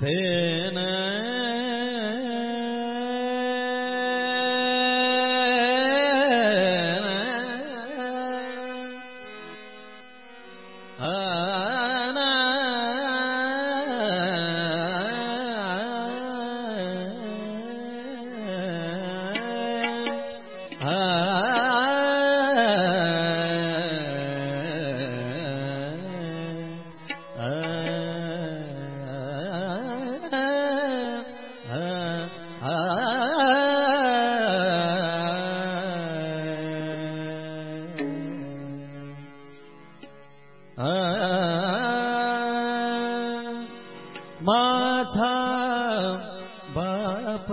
Hey. माथा बाप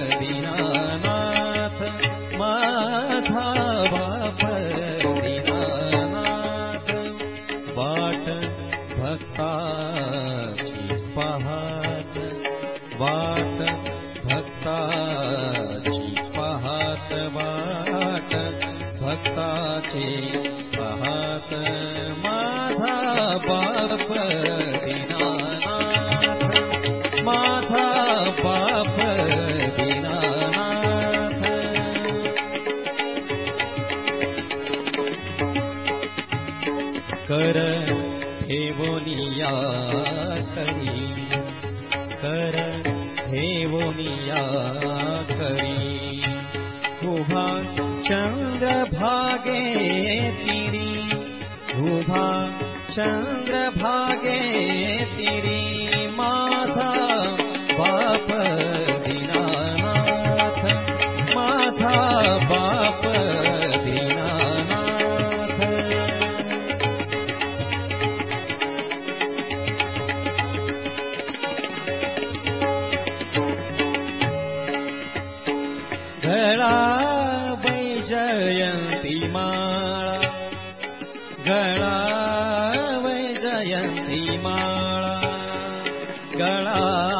माथापदिनाथ माथा वाट भक्ताची पहात भक्ता पहातवाहात् माथा पापीनाथ पापीना हे बोया करी कर वो मि या चन्द्र भागे तिरि। उभा चन्द्र भागे तीरे। मा गणा वै जयन्ति गणा गै जयन्ति मा गा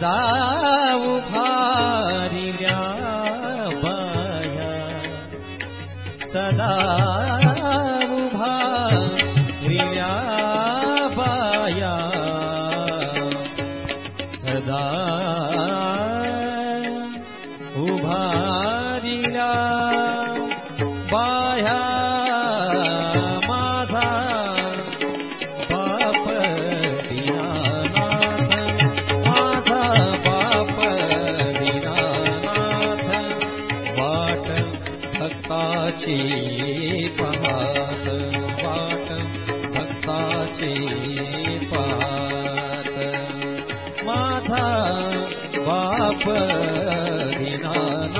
सदा भारिया बाया सदा उभा सदा उभारिया पाया प